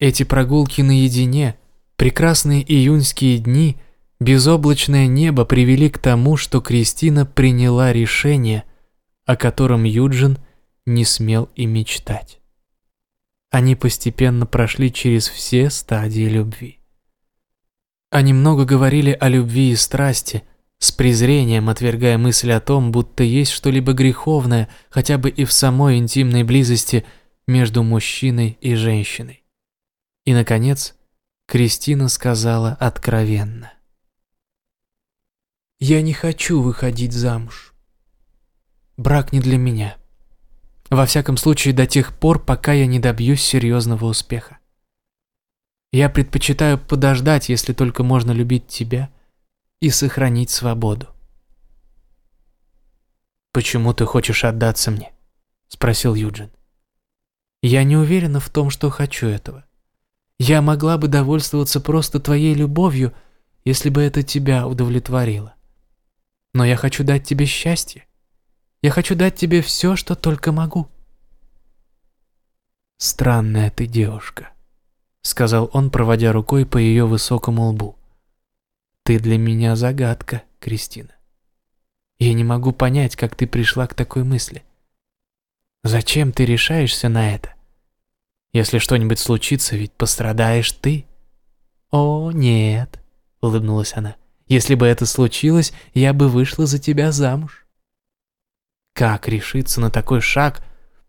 Эти прогулки наедине, прекрасные июньские дни, безоблачное небо привели к тому, что Кристина приняла решение, о котором Юджин не смел и мечтать. Они постепенно прошли через все стадии любви. Они много говорили о любви и страсти, с презрением отвергая мысль о том, будто есть что-либо греховное, хотя бы и в самой интимной близости между мужчиной и женщиной. И, наконец, Кристина сказала откровенно. «Я не хочу выходить замуж. Брак не для меня. Во всяком случае, до тех пор, пока я не добьюсь серьезного успеха. Я предпочитаю подождать, если только можно любить тебя, и сохранить свободу. «Почему ты хочешь отдаться мне?» – спросил Юджин. «Я не уверена в том, что хочу этого. Я могла бы довольствоваться просто твоей любовью, если бы это тебя удовлетворило. Но я хочу дать тебе счастье. Я хочу дать тебе все, что только могу». «Странная ты девушка», — сказал он, проводя рукой по ее высокому лбу. «Ты для меня загадка, Кристина. Я не могу понять, как ты пришла к такой мысли. Зачем ты решаешься на это? Если что-нибудь случится, ведь пострадаешь ты». «О, нет», — улыбнулась она. «Если бы это случилось, я бы вышла за тебя замуж». «Как решиться на такой шаг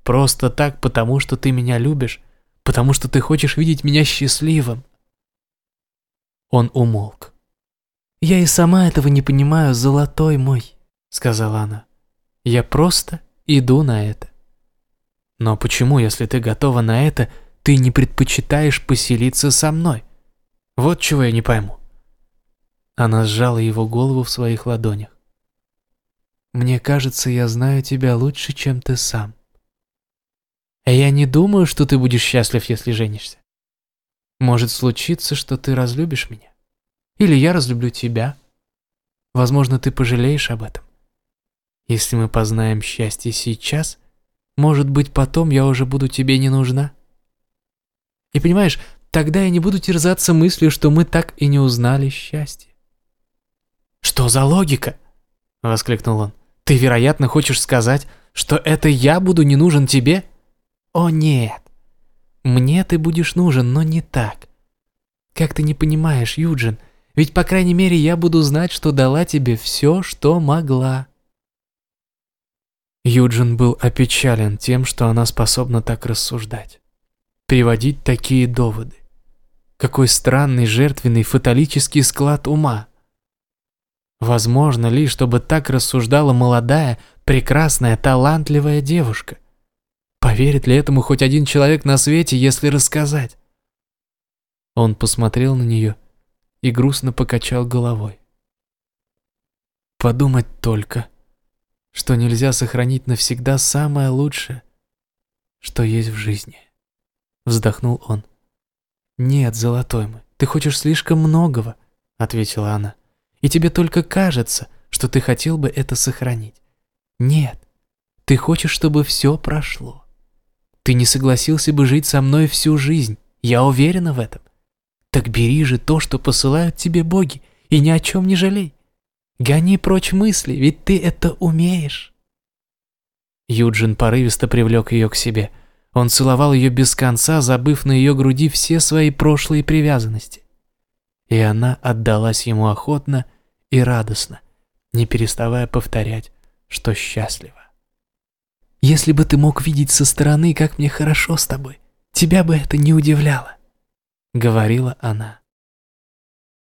просто так, потому что ты меня любишь?» потому что ты хочешь видеть меня счастливым». Он умолк. «Я и сама этого не понимаю, золотой мой», — сказала она. «Я просто иду на это». «Но почему, если ты готова на это, ты не предпочитаешь поселиться со мной? Вот чего я не пойму». Она сжала его голову в своих ладонях. «Мне кажется, я знаю тебя лучше, чем ты сам. А я не думаю, что ты будешь счастлив, если женишься. Может случиться, что ты разлюбишь меня. Или я разлюблю тебя. Возможно, ты пожалеешь об этом. Если мы познаем счастье сейчас, может быть, потом я уже буду тебе не нужна. И понимаешь, тогда я не буду терзаться мыслью, что мы так и не узнали счастье. «Что за логика?» — воскликнул он. «Ты, вероятно, хочешь сказать, что это я буду не нужен тебе?» О нет! Мне ты будешь нужен, но не так. Как ты не понимаешь, Юджин, ведь по крайней мере я буду знать, что дала тебе все, что могла. Юджин был опечален тем, что она способна так рассуждать, приводить такие доводы. Какой странный, жертвенный, фаталический склад ума. Возможно ли, чтобы так рассуждала молодая, прекрасная, талантливая девушка? Поверит ли этому хоть один человек на свете, если рассказать? Он посмотрел на нее и грустно покачал головой. Подумать только, что нельзя сохранить навсегда самое лучшее, что есть в жизни. Вздохнул он. «Нет, золотой мой, ты хочешь слишком многого», — ответила она. «И тебе только кажется, что ты хотел бы это сохранить. Нет, ты хочешь, чтобы все прошло. Ты не согласился бы жить со мной всю жизнь, я уверена в этом. Так бери же то, что посылают тебе боги, и ни о чем не жалей. Гони прочь мысли, ведь ты это умеешь. Юджин порывисто привлек ее к себе. Он целовал ее без конца, забыв на ее груди все свои прошлые привязанности. И она отдалась ему охотно и радостно, не переставая повторять, что счастлива. Если бы ты мог видеть со стороны, как мне хорошо с тобой, тебя бы это не удивляло», — говорила она.